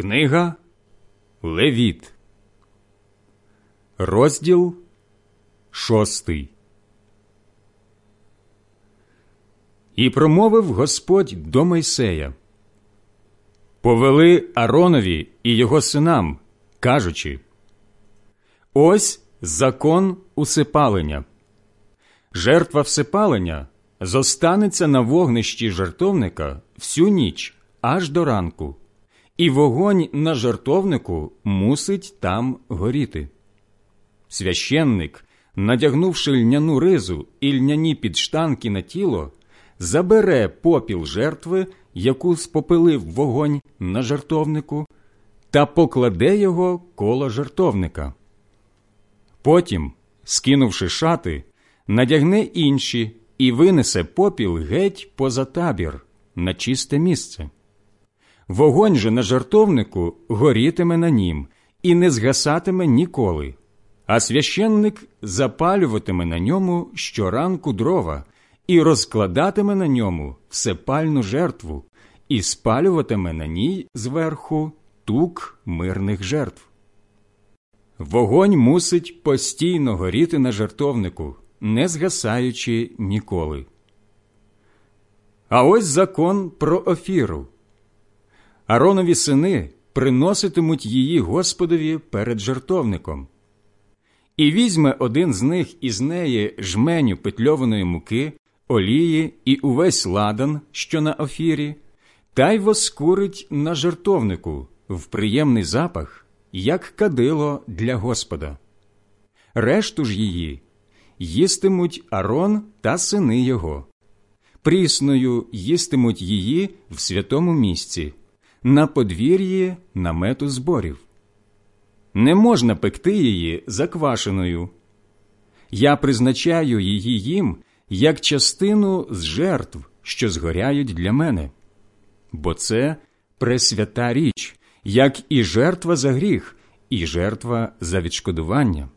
Книга Левіт, розділ шостий. І промовив Господь до Мойсея Повели Аронові і його синам, кажучи Ось закон усипалення. Жертва всипалення зостанеться на вогнищі жертовника всю ніч аж до ранку і вогонь на жартовнику мусить там горіти. Священник, надягнувши льняну ризу і льняні підштанки на тіло, забере попіл жертви, яку спопилив вогонь на жартовнику, та покладе його коло жартовника. Потім, скинувши шати, надягне інші і винесе попіл геть поза табір на чисте місце. Вогонь же на жартовнику горітиме на нім і не згасатиме ніколи, а священник запалюватиме на ньому щоранку дрова і розкладатиме на ньому всепальну жертву, і спалюватиме на ній зверху тук мирних жертв. Вогонь мусить постійно горіти на жертовнику, не згасаючи ніколи. А ось закон про офіру. Аронові сини приноситимуть її Господові перед жертовником. І візьме один з них із неї жменю петльованої муки, олії і увесь ладан, що на офірі, та й воскурить на жертовнику в приємний запах, як кадило для Господа. Решту ж її їстимуть Арон та сини його. Прісною їстимуть її в святому місці на подвір'ї намету зборів. Не можна пекти її заквашеною. Я призначаю її їм як частину з жертв, що згоряють для мене, бо це пресвята річ, як і жертва за гріх, і жертва за відшкодування.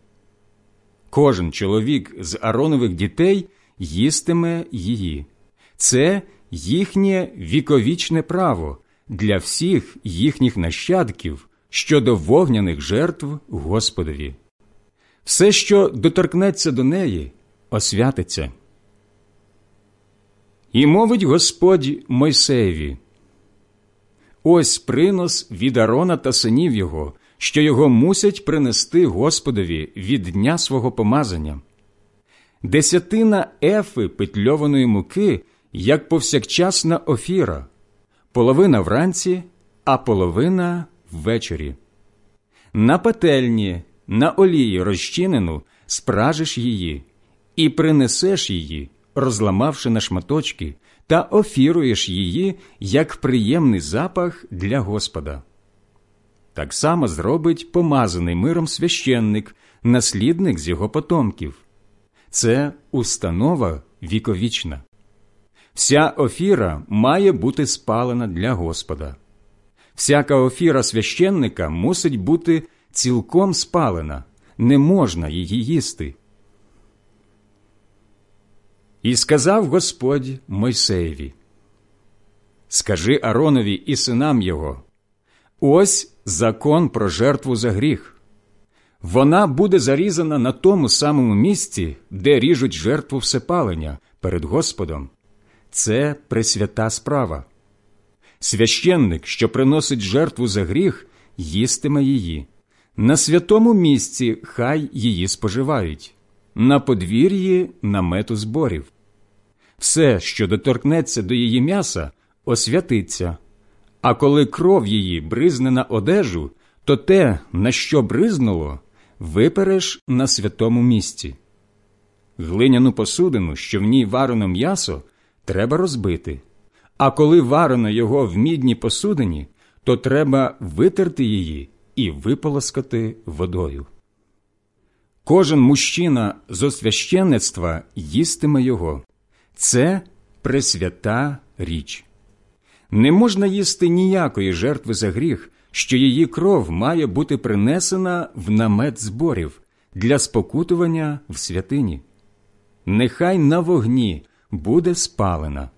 Кожен чоловік з Аронових дітей їстиме її. Це їхнє віковічне право, для всіх їхніх нащадків щодо вогняних жертв Господові. Все, що доторкнеться до неї, освятиться. І мовить Господь Мойсеєві Ось принос від Арона та синів його, що його мусять принести Господові від дня свого помазання. Десятина ефи петльованої муки, як повсякчасна офіра, половина вранці, а половина ввечері. На пательні, на олії розчинену спражиш її і принесеш її, розламавши на шматочки, та офіруєш її як приємний запах для Господа. Так само зробить помазаний миром священник, наслідник з його потомків. Це установа віковічна. Вся офіра має бути спалена для Господа. Всяка офіра священника мусить бути цілком спалена, не можна її їсти. І сказав Господь Мойсеєві Скажи Аронові і синам його ось закон про жертву за гріх. Вона буде зарізана на тому самому місці, де ріжуть жертву всепалення перед Господом це пресвята справа. Священник, що приносить жертву за гріх, їстиме її. На святому місці хай її споживають, на подвір'ї намету зборів. Все, що доторкнеться до її м'яса, освятиться, а коли кров її бризне на одежу, то те, на що бризнуло, випереш на святому місці. Глиняну посудину, що в ній варено м'ясо, треба розбити. А коли варено його в мідній посудині, то треба витерти її і виполоскати водою. Кожен мужчина з освященництва їстиме його. Це пресвята річ. Не можна їсти ніякої жертви за гріх, що її кров має бути принесена в намет зборів для спокутування в святині. Нехай на вогні буде спалена.